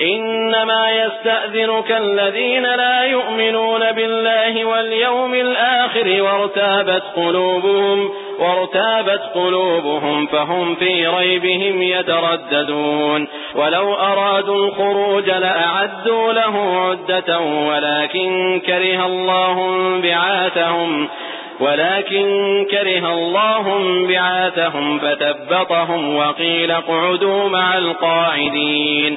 إنما يستأذنك الذين لا يؤمنون بالله واليوم الآخر وارتابت قلوبهم وارتابت قلوبهم فهم في ريبهم يترددون. ولو أرادوا الخروج لأعدوا له عدة ولكن كره الله بعاثهم ولكن كره الله بعاثهم فتبطهم وقيل اقعدوا مع القاعدين.